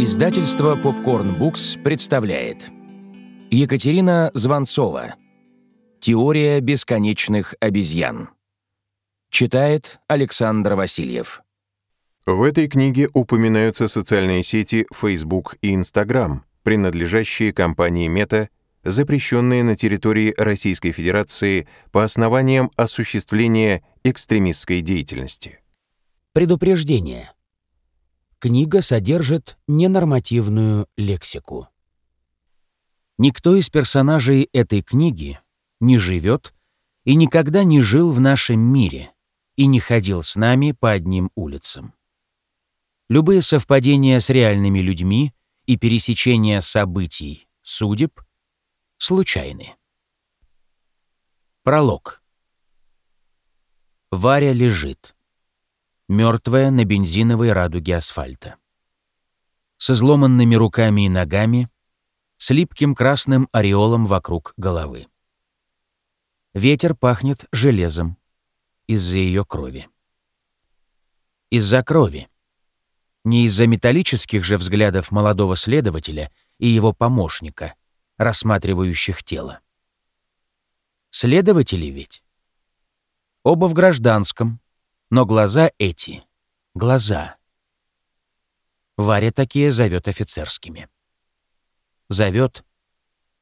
Издательство Popcorn Books представляет Екатерина Званцова Теория бесконечных обезьян Читает Александр Васильев В этой книге упоминаются социальные сети Facebook и Instagram, принадлежащие компании Meta, запрещенные на территории Российской Федерации по основаниям осуществления экстремистской деятельности. Предупреждение. Книга содержит ненормативную лексику. Никто из персонажей этой книги не живет и никогда не жил в нашем мире и не ходил с нами по одним улицам. Любые совпадения с реальными людьми и пересечения событий, судеб, случайны. Пролог. Варя лежит мертвая на бензиновой радуге асфальта. С изломанными руками и ногами, с липким красным ореолом вокруг головы. Ветер пахнет железом из-за ее крови. Из-за крови. Не из-за металлических же взглядов молодого следователя и его помощника, рассматривающих тело. Следователи ведь. Оба в гражданском, но глаза эти — глаза. Варя такие зовет офицерскими. Зовет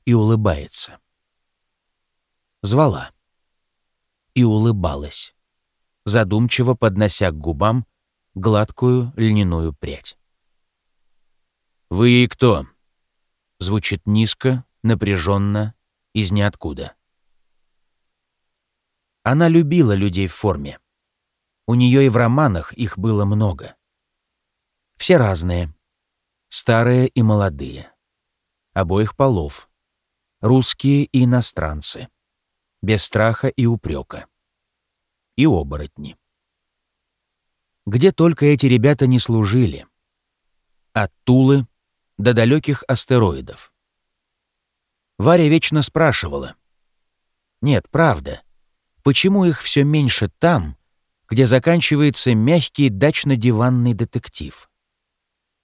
и улыбается. Звала. И улыбалась, задумчиво поднося к губам гладкую льняную прядь. «Вы ей кто?» Звучит низко, напряженно, из ниоткуда. Она любила людей в форме. У нее и в романах их было много. Все разные. Старые и молодые. Обоих полов. Русские и иностранцы. Без страха и упрека. И оборотни. Где только эти ребята не служили. От Тулы до далеких астероидов. Варя вечно спрашивала. Нет, правда. Почему их все меньше там, где заканчивается мягкий дачно-диванный детектив?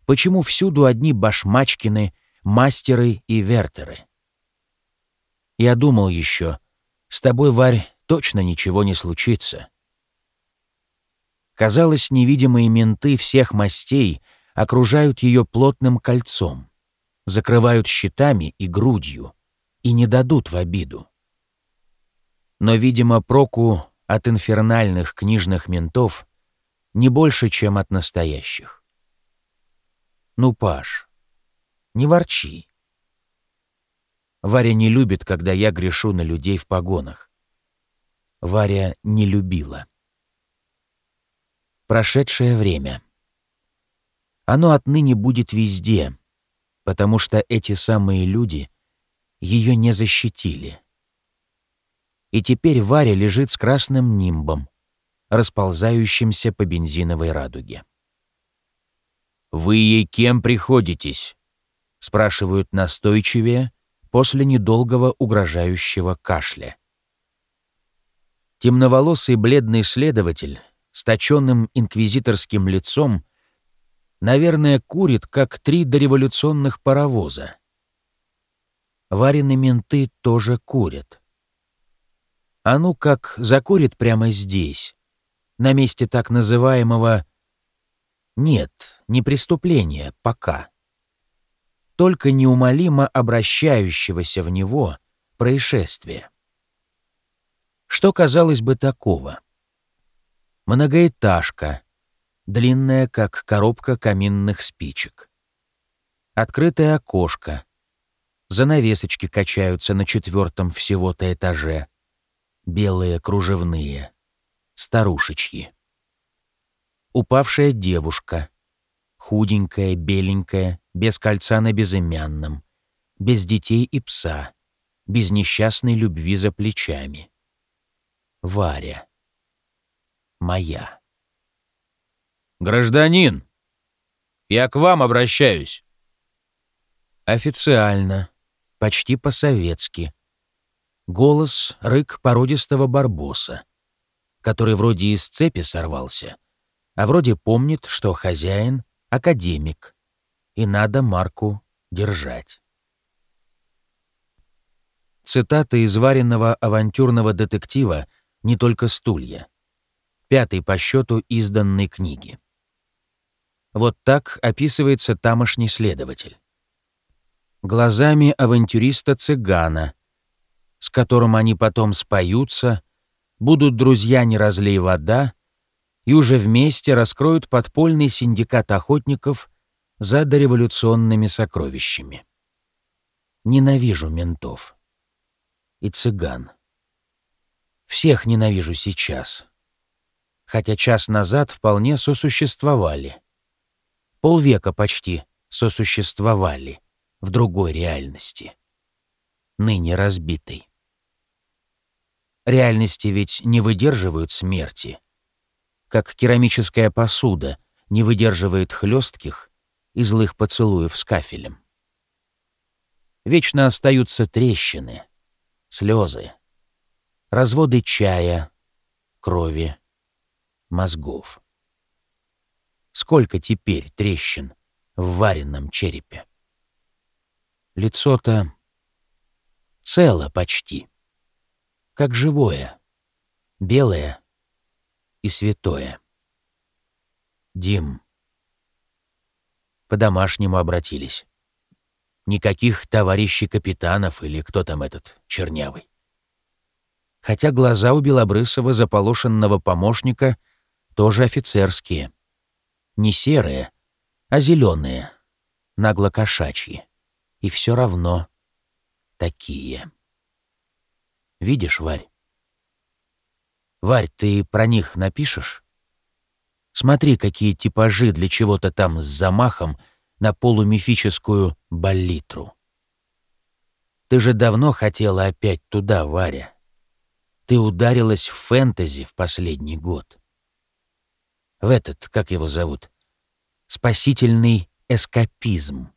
Почему всюду одни башмачкины, мастеры и вертеры? Я думал еще, с тобой, Варь, точно ничего не случится. Казалось, невидимые менты всех мастей окружают ее плотным кольцом, закрывают щитами и грудью и не дадут в обиду. Но, видимо, проку от инфернальных книжных ментов не больше, чем от настоящих. Ну, Паш, не ворчи. Варя не любит, когда я грешу на людей в погонах. Варя не любила. Прошедшее время. Оно отныне будет везде, потому что эти самые люди ее не защитили и теперь Варя лежит с красным нимбом, расползающимся по бензиновой радуге. «Вы ей кем приходитесь?» — спрашивают настойчивее после недолгого угрожающего кашля. Темноволосый бледный следователь с точенным инквизиторским лицом наверное, курит, как три дореволюционных паровоза. Варины менты тоже курят. А ну как закурит прямо здесь, на месте так называемого «нет, не преступления, пока». Только неумолимо обращающегося в него происшествия. Что казалось бы такого? Многоэтажка, длинная, как коробка каминных спичек. Открытое окошко. Занавесочки качаются на четвертом всего-то этаже белые кружевные, старушечьи. Упавшая девушка, худенькая, беленькая, без кольца на безымянном, без детей и пса, без несчастной любви за плечами. Варя. Моя. «Гражданин, я к вам обращаюсь». Официально, почти по-советски, Голос — рык породистого барбоса, который вроде из цепи сорвался, а вроде помнит, что хозяин — академик, и надо марку держать. Цитата из вареного авантюрного детектива «Не только стулья», пятой по счету изданной книги. Вот так описывается тамошний следователь. Глазами авантюриста-цыгана, с которым они потом споются, будут друзья «Не разлей вода», и уже вместе раскроют подпольный синдикат охотников за дореволюционными сокровищами. Ненавижу ментов. И цыган. Всех ненавижу сейчас. Хотя час назад вполне сосуществовали. Полвека почти сосуществовали в другой реальности. Ныне разбитой. Реальности ведь не выдерживают смерти — как керамическая посуда не выдерживает хлестких и злых поцелуев с кафелем. Вечно остаются трещины, слезы, разводы чая, крови, мозгов. Сколько теперь трещин в вареном черепе? Лицо-то цело почти, как живое, белое, и святое. Дим. По-домашнему обратились. Никаких товарищей капитанов или кто там этот чернявый. Хотя глаза у Белобрысова заполошенного помощника тоже офицерские. Не серые, а зеленые, нагло-кошачьи. И все равно такие. Видишь, Варь, Варь, ты про них напишешь? Смотри, какие типажи для чего-то там с замахом на полумифическую баллитру. Ты же давно хотела опять туда, Варя. Ты ударилась в фэнтези в последний год. В этот, как его зовут, спасительный эскапизм.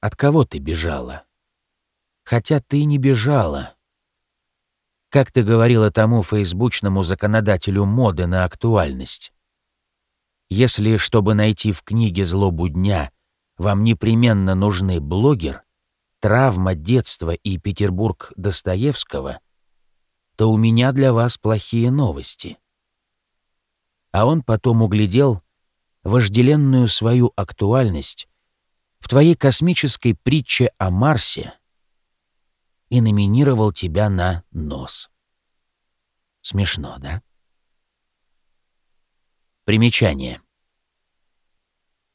От кого ты бежала? Хотя ты не бежала. Как ты говорила тому фейсбучному законодателю моды на актуальность? Если, чтобы найти в книге «Злобу дня», вам непременно нужны блогер, травма детства и Петербург Достоевского, то у меня для вас плохие новости. А он потом углядел вожделенную свою актуальность в твоей космической притче о Марсе — и номинировал тебя на нос. Смешно, да? Примечание.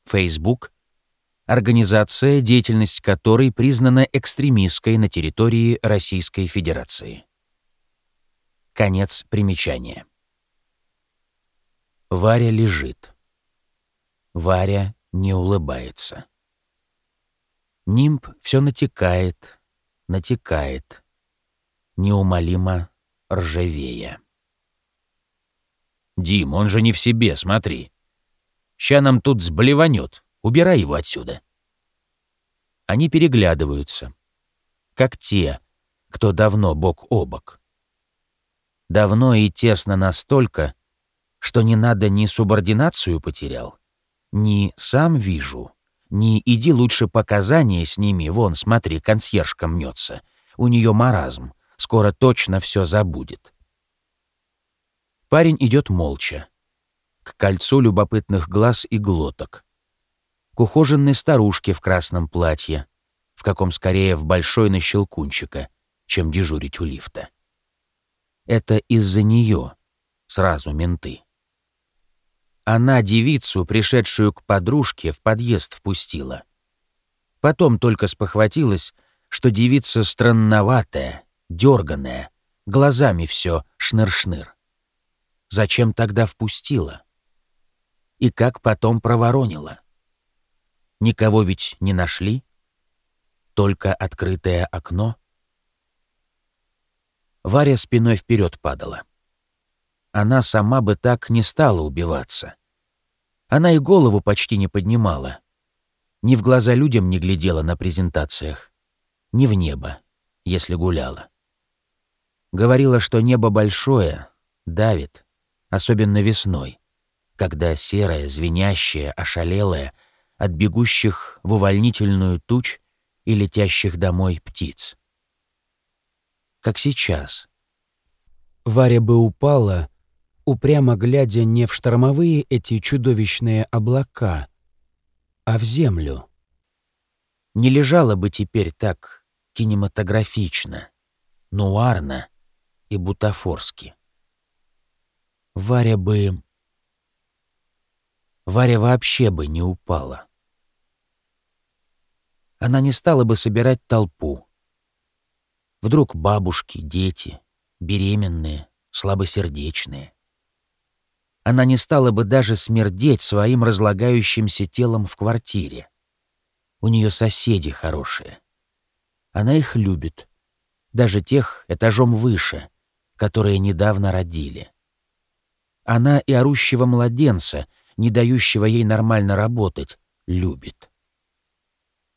Facebook — организация, деятельность которой признана экстремистской на территории Российской Федерации. Конец примечания. Варя лежит. Варя не улыбается. Нимб все натекает, натекает, неумолимо ржавея. «Дим, он же не в себе, смотри. Ща нам тут сблеванет. Убирай его отсюда». Они переглядываются, как те, кто давно бок о бок. Давно и тесно настолько, что не надо ни субординацию потерял, ни сам вижу, не иди лучше показания с ними, вон, смотри, консьержка мнется. У нее маразм, скоро точно все забудет. Парень идет молча. К кольцу любопытных глаз и глоток. К ухоженной старушке в красном платье, в каком скорее в большой на щелкунчика, чем дежурить у лифта. Это из-за нее сразу менты. Она девицу, пришедшую к подружке, в подъезд впустила. Потом только спохватилась, что девица странноватая, дерганая, глазами все шныр-шныр. Зачем тогда впустила? И как потом проворонила? Никого ведь не нашли? Только открытое окно? Варя спиной вперед падала она сама бы так не стала убиваться. Она и голову почти не поднимала. Ни в глаза людям не глядела на презентациях, ни в небо, если гуляла. Говорила, что небо большое, давит, особенно весной, когда серое, звенящее, ошалелое от бегущих в увольнительную туч и летящих домой птиц. Как сейчас. Варя бы упала, упрямо глядя не в штормовые эти чудовищные облака, а в землю. Не лежала бы теперь так кинематографично, нуарно и бутафорски. Варя бы... Варя вообще бы не упала. Она не стала бы собирать толпу. Вдруг бабушки, дети, беременные, слабосердечные. Она не стала бы даже смердеть своим разлагающимся телом в квартире. У нее соседи хорошие. Она их любит, даже тех этажом выше, которые недавно родили. Она и орущего младенца, не дающего ей нормально работать, любит.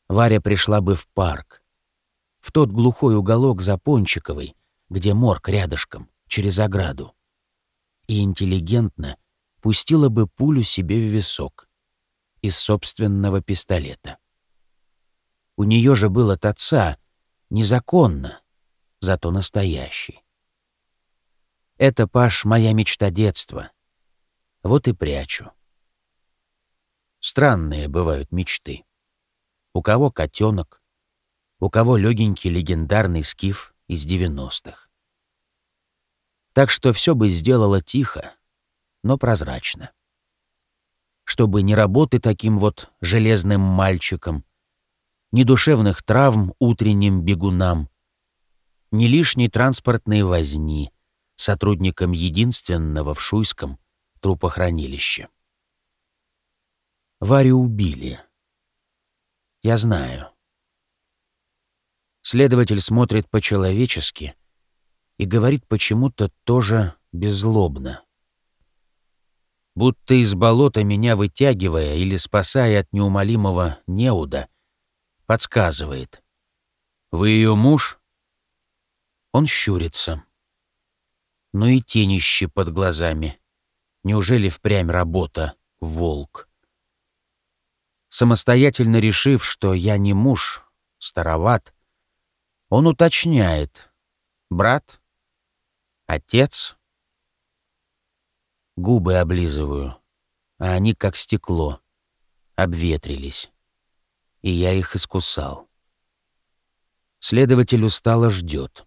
Варя пришла бы в парк, в тот глухой уголок за Пончиковой, где морг рядышком, через ограду, и интеллигентно пустила бы пулю себе в висок из собственного пистолета. У нее же был от отца незаконно, зато настоящий. Это, Паш, моя мечта детства. Вот и прячу. Странные бывают мечты. У кого котенок, у кого легенький легендарный скиф из девяностых. Так что все бы сделала тихо, но прозрачно. Чтобы ни работы таким вот железным мальчиком, ни душевных травм утренним бегунам, ни лишней транспортной возни — сотрудником единственного в Шуйском трупохранилище. Варю убили. Я знаю. Следователь смотрит по-человечески и говорит почему-то тоже беззлобно. Будто из болота меня вытягивая или спасая от неумолимого неуда, подсказывает. «Вы ее муж?» Он щурится но и тенище под глазами. Неужели впрямь работа, волк? Самостоятельно решив, что я не муж, староват, он уточняет. Брат? Отец? Губы облизываю, а они как стекло, обветрились. И я их искусал. Следователь устало ждет.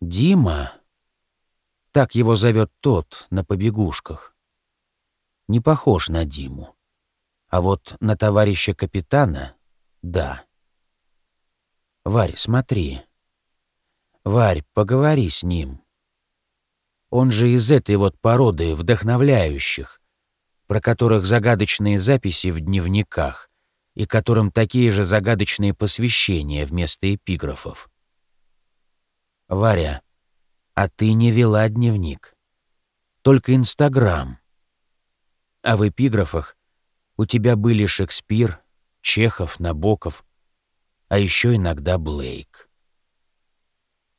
«Дима!» Так его зовет тот на побегушках. Не похож на Диму. А вот на товарища капитана — да. Варь, смотри. Варь, поговори с ним. Он же из этой вот породы вдохновляющих, про которых загадочные записи в дневниках и которым такие же загадочные посвящения вместо эпиграфов. Варя, а ты не вела дневник. Только Инстаграм. А в эпиграфах у тебя были Шекспир, Чехов, Набоков, а еще иногда Блейк.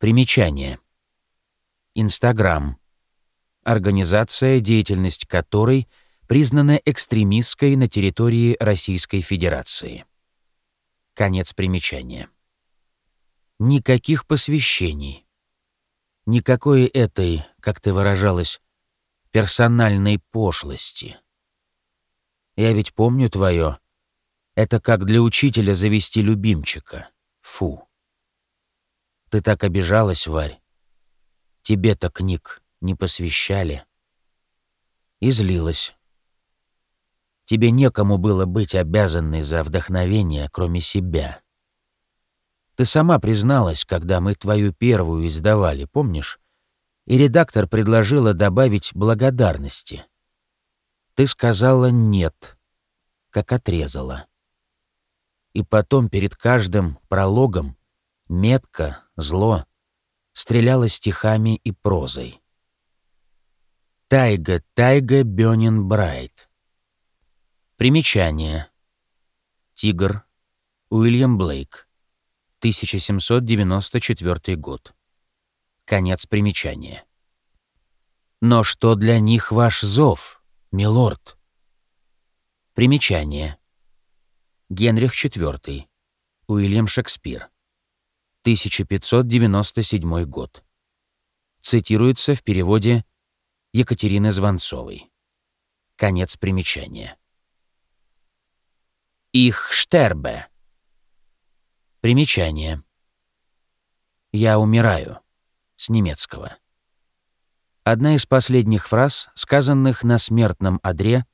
Примечание. Инстаграм. Организация, деятельность которой признана экстремистской на территории Российской Федерации. Конец примечания. Никаких посвящений. Никакой этой, как ты выражалась, персональной пошлости. Я ведь помню твое. Это как для учителя завести любимчика. Фу. Ты так обижалась, Варь. Тебе-то книг не посвящали. И злилась. Тебе некому было быть обязанной за вдохновение, кроме себя. Ты сама призналась, когда мы твою первую издавали, помнишь? И редактор предложила добавить благодарности. Ты сказала «нет», как отрезала. И потом перед каждым прологом метко, зло, стреляла стихами и прозой. Тайга, Тайга Бёнин Брайт. Примечание. Тигр. Уильям Блейк. 1794 год. Конец примечания. Но что для них ваш зов, милорд? Примечание. Генрих IV. Уильям Шекспир. 1597 год. Цитируется в переводе Екатерины Звонцовой. Конец примечания. Их штербе. Примечание. «Я умираю» с немецкого. Одна из последних фраз, сказанных на смертном одре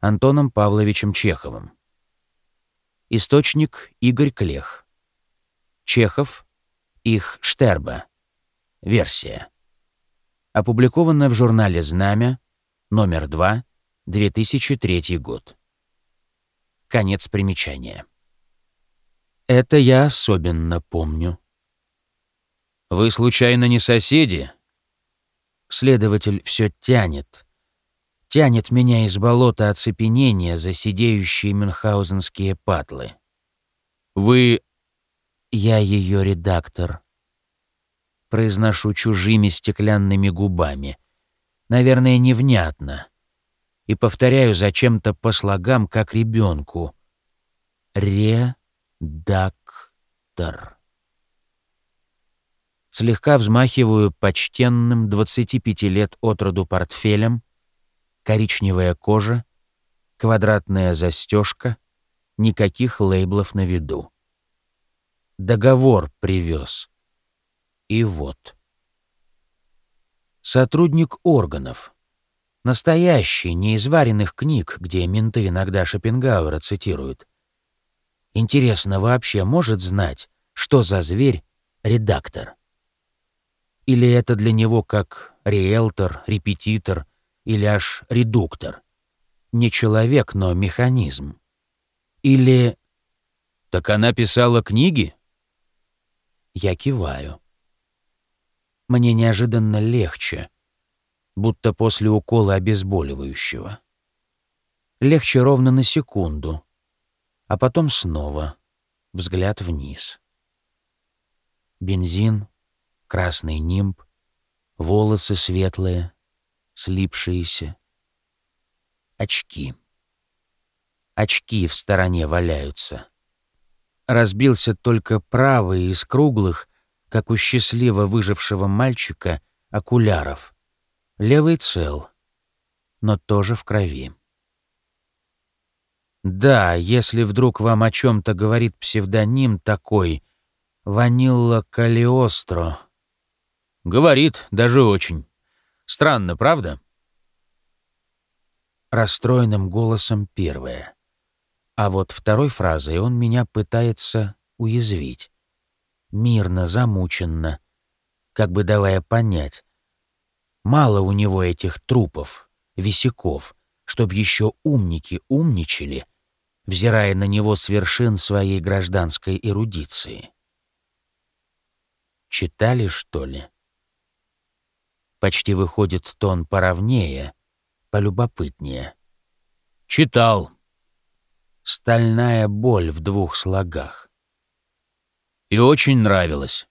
Антоном Павловичем Чеховым. Источник Игорь Клех. Чехов. Их Штерба. Версия. Опубликовано в журнале «Знамя», номер 2, 2003 год. Конец примечания. Это я особенно помню. «Вы, случайно, не соседи?» Следователь все тянет. Тянет меня из болота оцепенения за сидеющие мюнхгаузенские патлы. «Вы...» Я ее редактор. Произношу чужими стеклянными губами. Наверное, невнятно. И повторяю зачем-то по слогам, как ребенку. Редактор слегка взмахиваю почтенным 25 лет от роду портфелем, коричневая кожа, квадратная застежка, никаких лейблов на виду. Договор привез. И вот. Сотрудник органов. Настоящий, не из вареных книг, где менты иногда Шопенгауэра цитируют. Интересно, вообще может знать, что за зверь редактор? Или это для него как риэлтор, репетитор или аж редуктор? Не человек, но механизм. Или... Так она писала книги? Я киваю. Мне неожиданно легче, будто после укола обезболивающего. Легче ровно на секунду, а потом снова взгляд вниз. Бензин, красный нимб, волосы светлые, слипшиеся. Очки. Очки в стороне валяются. Разбился только правый из круглых, как у счастливо выжившего мальчика, окуляров. Левый цел, но тоже в крови. Да, если вдруг вам о чем-то говорит псевдоним такой «Ванилла Калиостро», Говорит, даже очень. Странно, правда? Расстроенным голосом первое. А вот второй фразой он меня пытается уязвить. Мирно, замученно, как бы давая понять. Мало у него этих трупов, висяков, чтоб еще умники умничали, взирая на него с вершин своей гражданской эрудиции. Читали, что ли? Почти выходит тон поровнее, полюбопытнее. Читал. Стальная боль в двух слогах. И очень нравилось.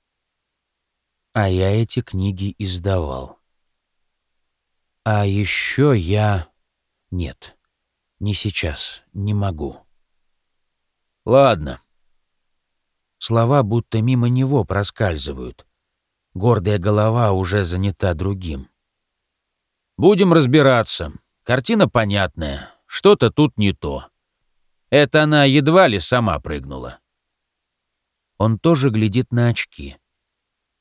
А я эти книги издавал. А еще я... Нет, не сейчас, не могу. Ладно. Слова будто мимо него проскальзывают. Гордая голова уже занята другим. «Будем разбираться. Картина понятная. Что-то тут не то. Это она едва ли сама прыгнула». Он тоже глядит на очки.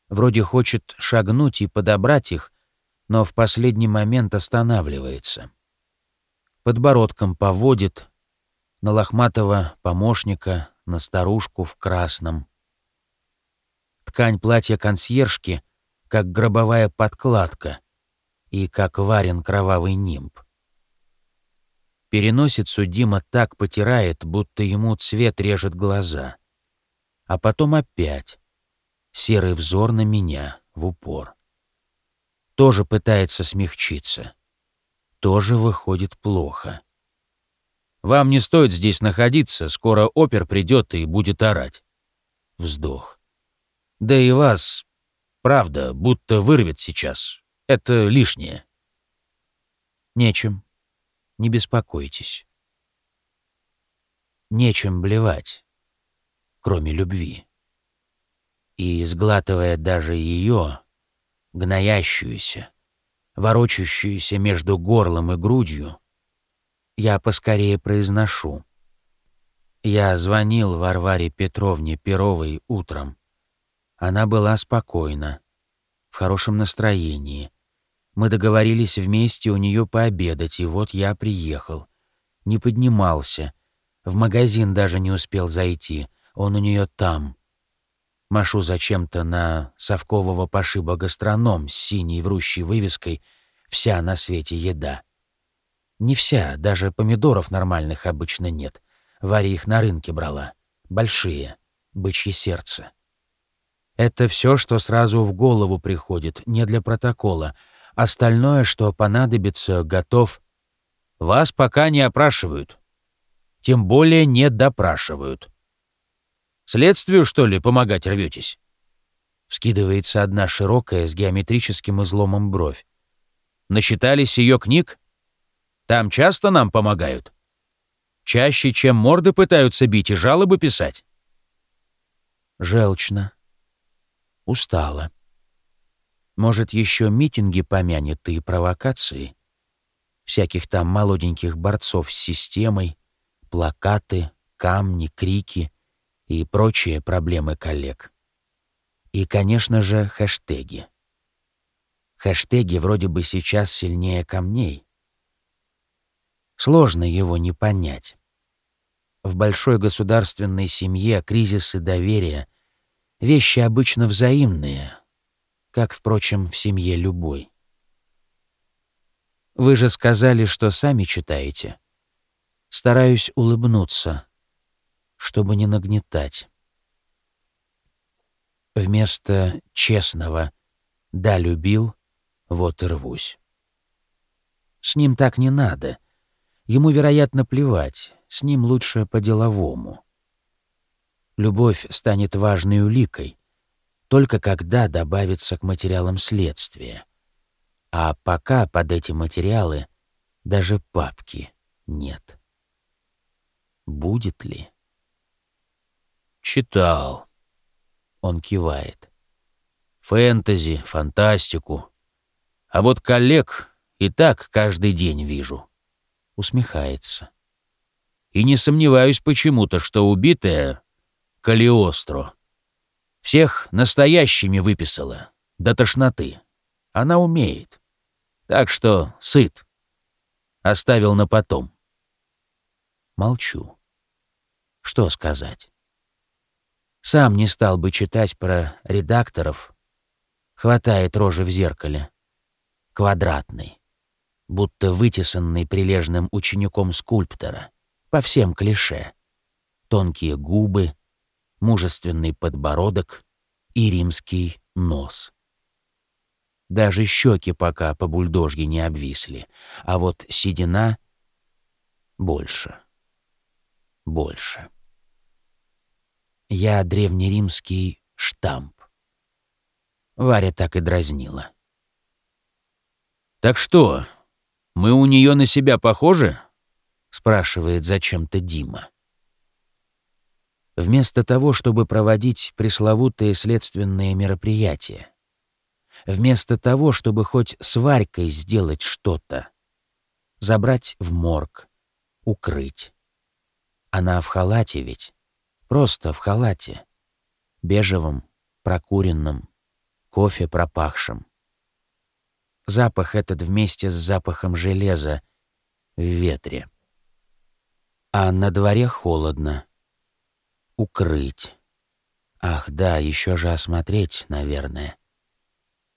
Вроде хочет шагнуть и подобрать их, но в последний момент останавливается. Подбородком поводит на лохматого помощника, на старушку в красном. Ткань платья консьержки, как гробовая подкладка и как варен кровавый нимб. Переносицу Дима так потирает, будто ему цвет режет глаза. А потом опять. Серый взор на меня в упор. Тоже пытается смягчиться. Тоже выходит плохо. «Вам не стоит здесь находиться, скоро опер придет и будет орать». Вздох. Да и вас, правда, будто вырвет сейчас. Это лишнее. Нечем. Не беспокойтесь. нечем блевать, кроме любви. И, сглатывая даже ее, гноящуюся, ворочащуюся между горлом и грудью, я поскорее произношу. Я звонил Варваре Петровне Перовой утром. Она была спокойна, в хорошем настроении. Мы договорились вместе у нее пообедать, и вот я приехал. Не поднимался. В магазин даже не успел зайти. Он у нее там. Машу зачем-то на совкового пошиба гастроном с синей врущей вывеской «Вся на свете еда». Не вся, даже помидоров нормальных обычно нет. Варя их на рынке брала. Большие, бычье сердце. Это все, что сразу в голову приходит, не для протокола. Остальное, что понадобится, готов. Вас пока не опрашивают. Тем более не допрашивают. Следствию, что ли, помогать рветесь? Вскидывается одна широкая с геометрическим изломом бровь. Начитались ее книг? Там часто нам помогают? Чаще, чем морды пытаются бить и жалобы писать? Желчно. Устала. Может, еще митинги помянет и провокации? Всяких там молоденьких борцов с системой, плакаты, камни, крики и прочие проблемы коллег. И, конечно же, хэштеги. Хэштеги вроде бы сейчас сильнее камней. Сложно его не понять. В большой государственной семье кризисы доверия — вещи обычно взаимные, как, впрочем, в семье любой. Вы же сказали, что сами читаете. Стараюсь улыбнуться, чтобы не нагнетать. Вместо честного «да, любил», вот и рвусь. С ним так не надо — Ему, вероятно, плевать, с ним лучше по-деловому. Любовь станет важной уликой, только когда добавится к материалам следствия. А пока под эти материалы даже папки нет. Будет ли? Читал. Он кивает. Фэнтези, фантастику. А вот коллег и так каждый день вижу усмехается. И не сомневаюсь почему-то, что убитая — Калиостро. Всех настоящими выписала, до тошноты. Она умеет. Так что сыт. Оставил на потом. Молчу. Что сказать? Сам не стал бы читать про редакторов. Хватает рожи в зеркале. Квадратный будто вытесанный прилежным учеником скульптора, по всем клише. Тонкие губы, мужественный подбородок и римский нос. Даже щеки пока по бульдожье не обвисли, а вот седина больше. Больше. Я древнеримский штамп. Варя так и дразнила. «Так что, «Мы у нее на себя похожи?» — спрашивает зачем-то Дима. Вместо того, чтобы проводить пресловутые следственные мероприятия, вместо того, чтобы хоть с Варькой сделать что-то, забрать в морг, укрыть. Она в халате ведь, просто в халате, бежевом, прокуренном, кофе пропахшем. Запах этот вместе с запахом железа в ветре. А на дворе холодно. Укрыть. Ах, да, еще же осмотреть, наверное.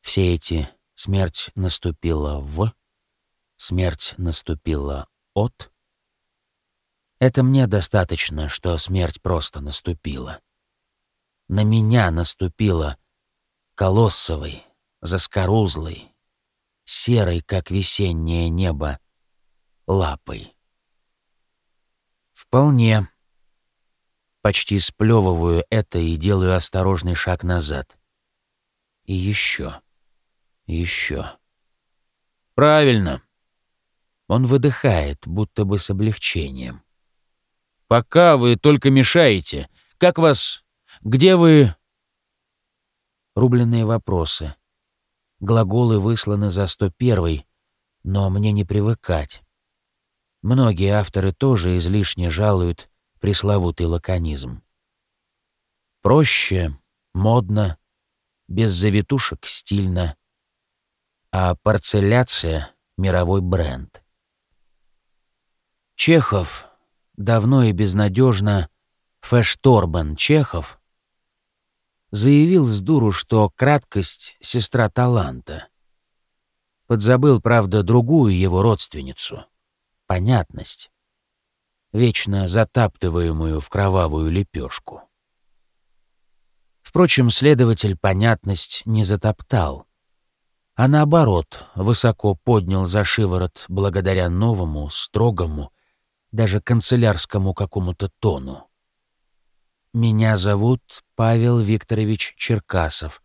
Все эти «смерть наступила в», «смерть наступила от». Это мне достаточно, что смерть просто наступила. На меня наступила колоссовой, заскорузлой, серой, как весеннее небо, лапой. Вполне. Почти сплевываю это и делаю осторожный шаг назад. И еще. Еще. Правильно. Он выдыхает, будто бы с облегчением. Пока вы только мешаете. Как вас... Где вы...» Рубленные вопросы. Глаголы высланы за 101 но мне не привыкать. Многие авторы тоже излишне жалуют пресловутый лаконизм. Проще, модно, без завитушек стильно, а парцеляция — мировой бренд. Чехов давно и безнадежно Фэшторбен Чехов заявил с дуру, что краткость — сестра таланта. Подзабыл, правда, другую его родственницу — понятность, вечно затаптываемую в кровавую лепешку. Впрочем, следователь понятность не затоптал, а наоборот, высоко поднял за шиворот благодаря новому, строгому, даже канцелярскому какому-то тону. «Меня зовут Павел Викторович Черкасов.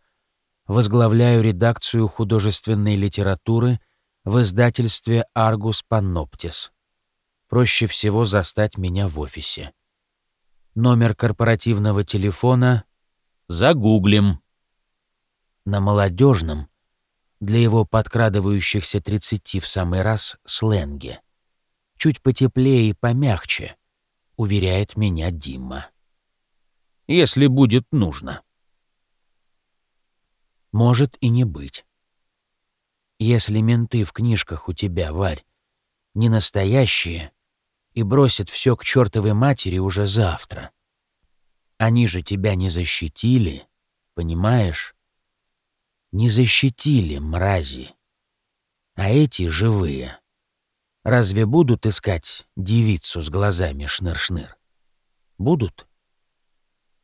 Возглавляю редакцию художественной литературы в издательстве «Аргус Паноптис». Проще всего застать меня в офисе. Номер корпоративного телефона Загуглим. На молодежном, для его подкрадывающихся тридцати в самый раз, сленге. Чуть потеплее и помягче, уверяет меня Дима. Если будет нужно. Может и не быть. Если менты в книжках у тебя, Варь, не настоящие и бросят все к чертовой матери уже завтра — они же тебя не защитили, понимаешь? Не защитили, мрази. А эти живые. Разве будут искать девицу с глазами шныр-шныр? Будут?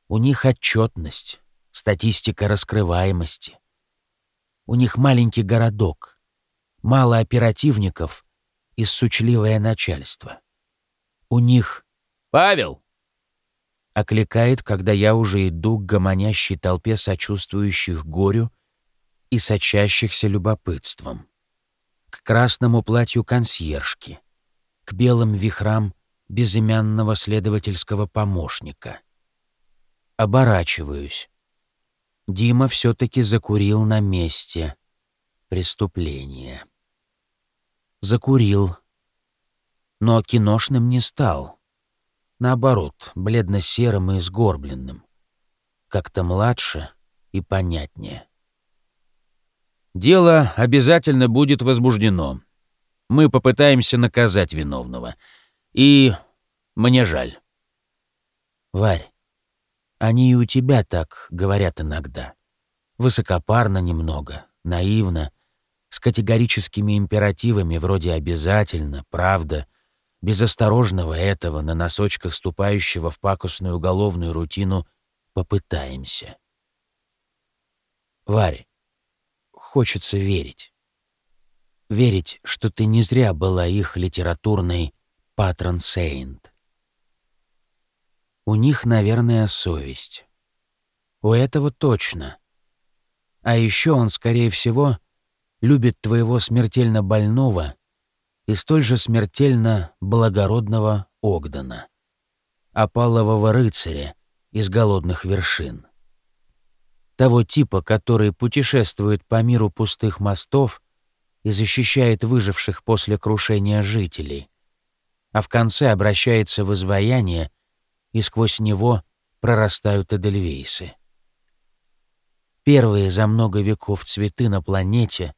У них отчетность, статистика раскрываемости. У них маленький городок, мало оперативников и сучливое начальство. У них... «Павел!» окликает, когда я уже иду к гомонящей толпе сочувствующих горю и сочащихся любопытством, к красному платью консьержки, к белым вихрам безымянного следовательского помощника. Оборачиваюсь. Дима все-таки закурил на месте преступления. Закурил, но киношным не стал наоборот, бледно-серым и сгорбленным. Как-то младше и понятнее. «Дело обязательно будет возбуждено. Мы попытаемся наказать виновного. И мне жаль». «Варь, они и у тебя так говорят иногда. Высокопарно немного, наивно, с категорическими императивами вроде «обязательно», «правда», без осторожного этого, на носочках ступающего в пакостную уголовную рутину, попытаемся. Варя, хочется верить. Верить, что ты не зря была их литературной патрон Сейнт. У них, наверное, совесть. У этого точно. А еще он, скорее всего, любит твоего смертельно больного и столь же смертельно благородного Огдена, опалового рыцаря из голодных вершин. Того типа, который путешествует по миру пустых мостов и защищает выживших после крушения жителей, а в конце обращается в изваяние, и сквозь него прорастают эдельвейсы. Первые за много веков цветы на планете,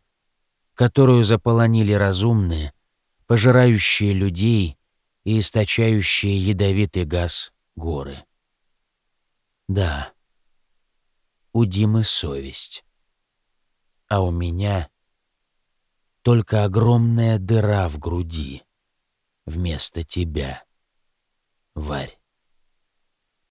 которую заполонили разумные, пожирающие людей и источающие ядовитый газ горы. Да, у Димы совесть. А у меня только огромная дыра в груди вместо тебя, Варь.